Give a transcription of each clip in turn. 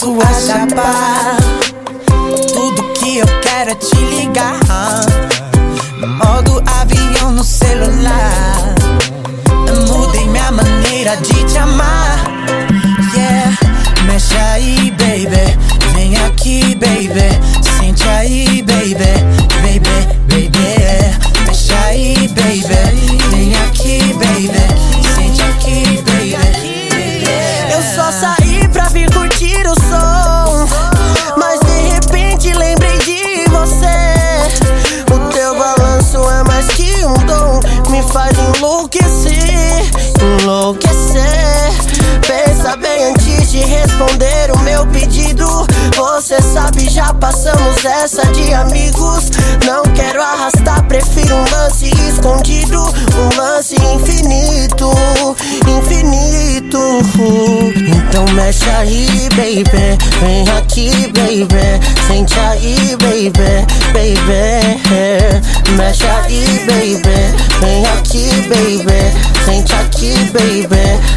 começo a chapar, tudo que eu quero é te ligar. Modo avião no celular. Mudei minha maneira de te amar. Yeah, mexe aí, baby. Vem aqui, baby. Enlouquecer. Pensa bem antes de responder o meu pedido. Você sabe, já passamos essa de amigos. Não quero arrastar, prefiro um lance escondido. Um lance infinito, infinito. Então mexe aí, baby. Vem aqui, baby. Sente aí, baby, baby. Mexe aí, baby. Vem aqui, baby. Sente aqui, baby,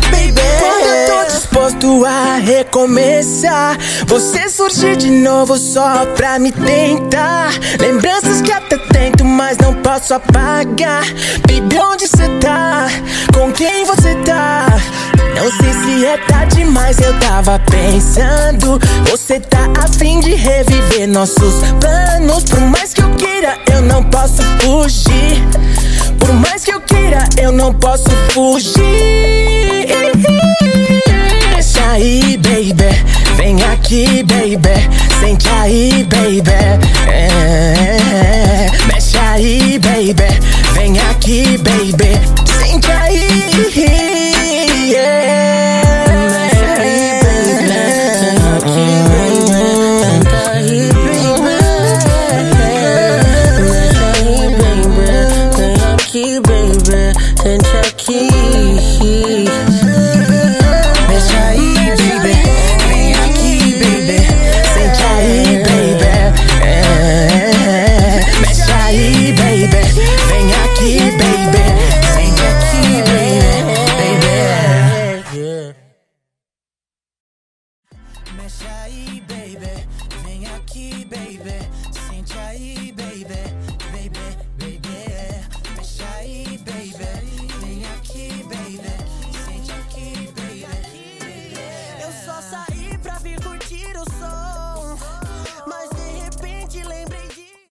baby. Quando eu tô disposto a recomeçar, você surge de novo só pra me tentar. Lembranças que até tento, mas não posso apagar. Baby, onde você tá? Com quem você tá? Não sei se é tarde, mas eu tava pensando. Você tá afim de reviver nossos planos. Por mais que eu queira, eu não posso fugir. Por mais que eu queira, eu não posso fugir. Aí, baby. Vem aqui, baby. Sente aí, baby. É, mexe aí, baby. Vem aqui, baby. sente aqui. Deixa aí, baby. Vem aqui, baby. Sente aqui, baby. É. Mexe aí, baby. Vem aqui, baby. Sente aqui, baby. baby. Mexe aí, baby. Vem aqui, baby. curtir o sol